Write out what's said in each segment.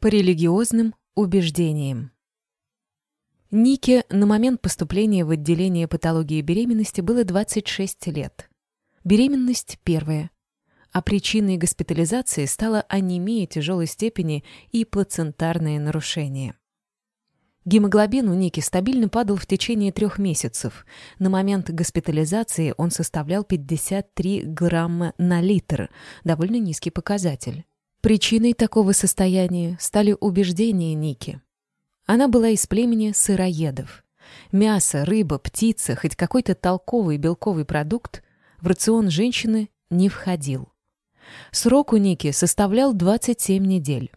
По религиозным убеждениям. Нике на момент поступления в отделение патологии беременности было 26 лет. Беременность первая. А причиной госпитализации стала анемия тяжелой степени и плацентарные нарушения. Гемоглобин у Ники стабильно падал в течение трех месяцев. На момент госпитализации он составлял 53 грамма на литр, довольно низкий показатель. Причиной такого состояния стали убеждения Ники. Она была из племени сыроедов. Мясо, рыба, птица, хоть какой-то толковый белковый продукт в рацион женщины не входил. Срок у Ники составлял 27 недель.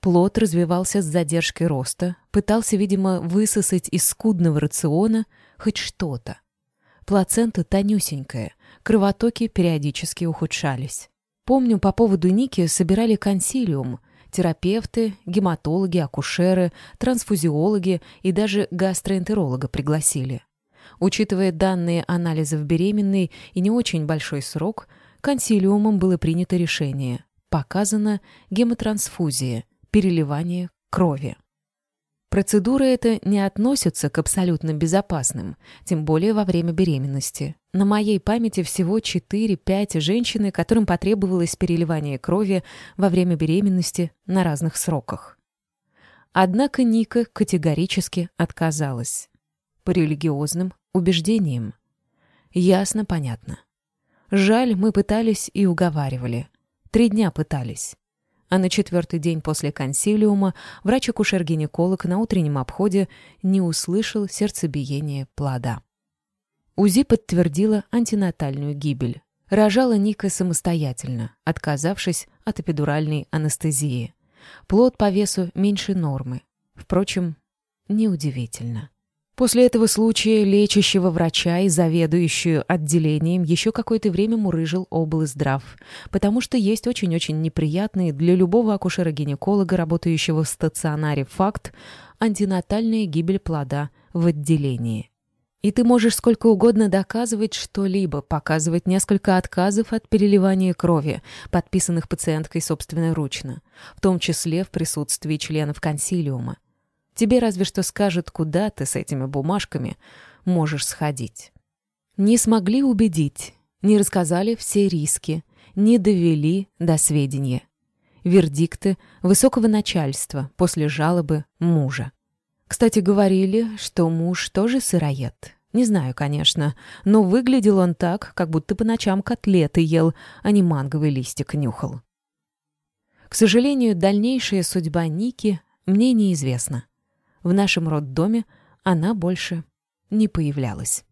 Плод развивался с задержкой роста, пытался, видимо, высосать из скудного рациона хоть что-то. Плацента тонюсенькая, кровотоки периодически ухудшались. Помню, по поводу Ники собирали консилиум. Терапевты, гематологи, акушеры, трансфузиологи и даже гастроэнтеролога пригласили. Учитывая данные анализов беременной и не очень большой срок, консилиумом было принято решение. Показана гемотрансфузия, переливание крови. Процедура эта не относится к абсолютно безопасным, тем более во время беременности. На моей памяти всего 4-5 женщины, которым потребовалось переливание крови во время беременности на разных сроках. Однако Ника категорически отказалась. По религиозным убеждениям. Ясно, понятно. Жаль, мы пытались и уговаривали. Три дня пытались а на четвертый день после консилиума врач-акушер-гинеколог на утреннем обходе не услышал сердцебиения плода. УЗИ подтвердила антинатальную гибель. Рожала Ника самостоятельно, отказавшись от эпидуральной анестезии. Плод по весу меньше нормы. Впрочем, неудивительно. После этого случая лечащего врача и заведующую отделением еще какое-то время мурыжил облздрав, потому что есть очень-очень неприятный для любого акушера-гинеколога, работающего в стационаре, факт антинатальная гибель плода в отделении. И ты можешь сколько угодно доказывать что-либо, показывать несколько отказов от переливания крови, подписанных пациенткой собственноручно, в том числе в присутствии членов консилиума. Тебе разве что скажут, куда ты с этими бумажками можешь сходить. Не смогли убедить, не рассказали все риски, не довели до сведения. Вердикты высокого начальства после жалобы мужа. Кстати, говорили, что муж тоже сыроед. Не знаю, конечно, но выглядел он так, как будто по ночам котлеты ел, а не манговый листик нюхал. К сожалению, дальнейшая судьба Ники мне неизвестна. В нашем роддоме она больше не появлялась.